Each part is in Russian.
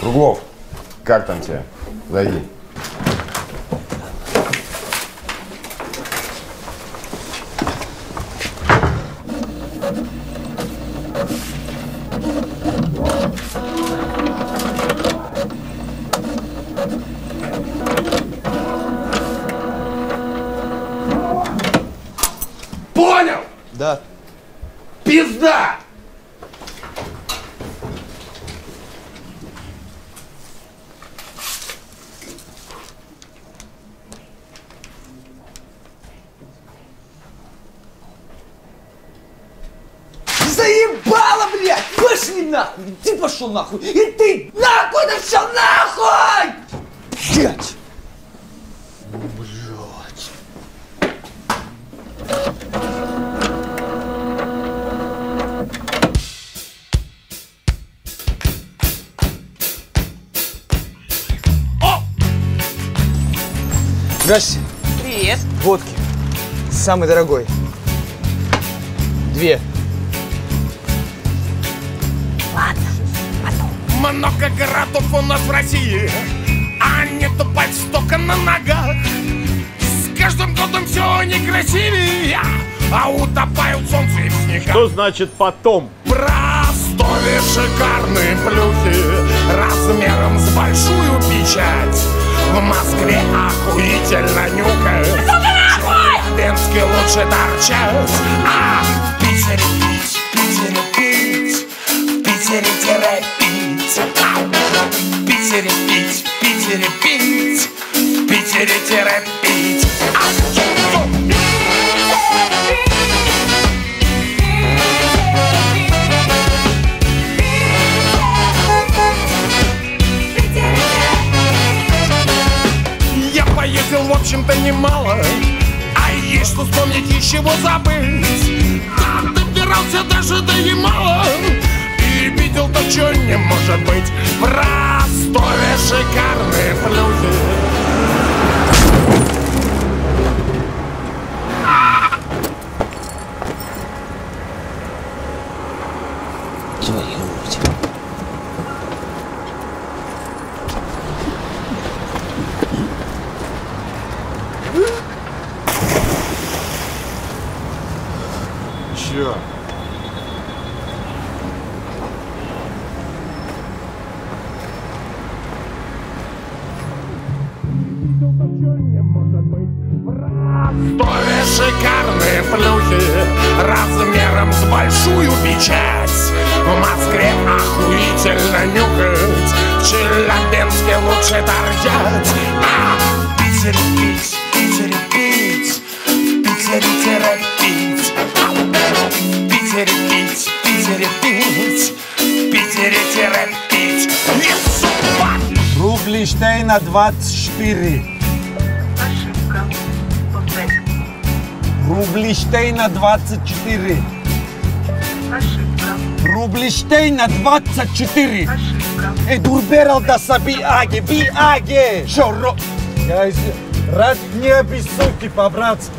Круглов, как там тебе? Зайди. Понял? Да. Пизда! Заебало, блядь! Пошли нахуй! Ты пошел нахуй! И ты нахуй все нахуй! Блядь! Блядь! Здрасте. Привет. Водки. Самый дорогой. Две. Много городов у нас в России, а не тупать столько на ногах. С каждым годом все некрасивее, а утопают солнце и в снегах. Что значит потом? Простое шикарные плюхи размером с большую печать. В Москве охуительно нюхать. В Пенске лучше торчать. А в Питере пить, в Питере пить, в Питере тире общем-то, немало. А есть что вспомнить и чего забыть. Да, добирался даже до Ямала И видел то, что не может быть. В Ростове шикарные плюхи Твою мать. Чё? Ростове шикарные плюхи Размером с большую печать. В Москве охуительно нюхать. В Челябинске лучше торчать. А в Питере Рублиштейна 24. Рублиштейна 24. Рублиштейна 24. Ей, дурберал да са би аге, би аге. Шо, ро... Я из... Рад не обессудьте по-братски.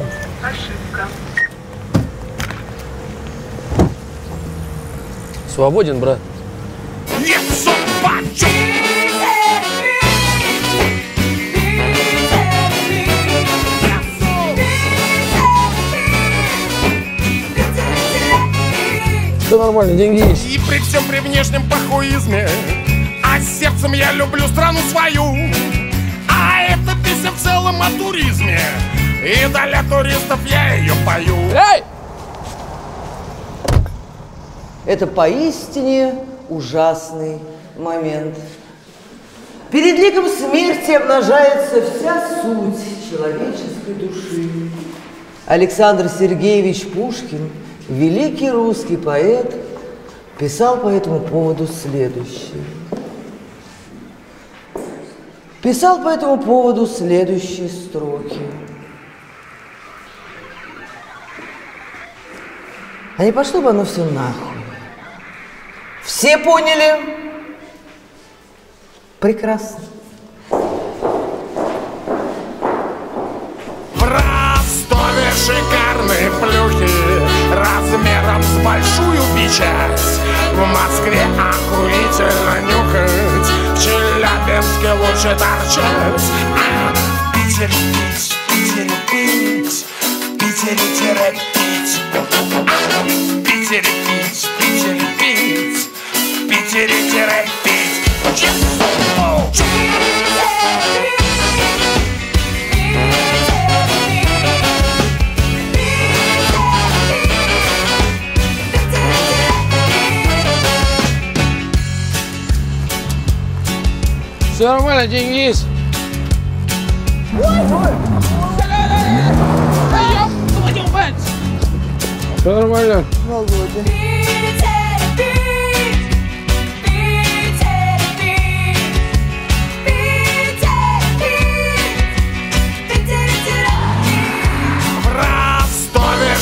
Свободен, брат. Нормально, деньги есть. И при всем при внешнем похуизме А сердцем я люблю страну свою А эта песня в целом о туризме И для туристов я ее пою Эй! Это поистине ужасный момент. Перед ликом смерти обнажается вся суть человеческой души. Александр Сергеевич Пушкин, великий русский поэт, писал по этому поводу следующее. Писал по этому поводу следующие строки. А не пошло бы оно все нахуй. Все поняли? Прекрасно. В Ростове шикарные плюхи Москве охуительно нюхать В Челябинске лучше торчать. А в Питере пить, в Питере пить. В Питере пить. А в Питере пить, в Питере пить. В Питере Все нормально, деньги есть. Все нормально.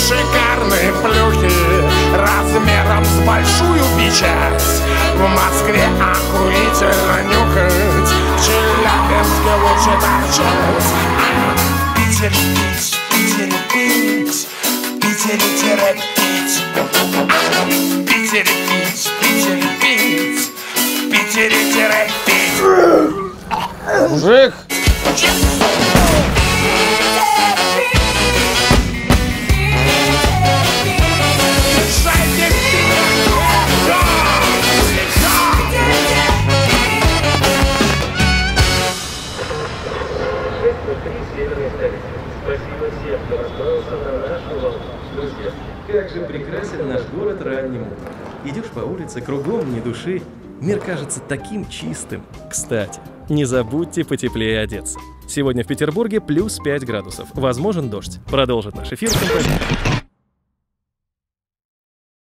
Шикарные плюхи Размером с большую печать В Москве охуительно нюхать А в Питере пить, в Питере пить В Питере пить Мужик, Шайки утром. Идешь по улице, кругом ни души. Мир кажется таким чистым. Кстати, не забудьте потеплее одеться. Сегодня в Петербурге плюс 5 градусов. Возможен дождь. Продолжит наш эфир композитор.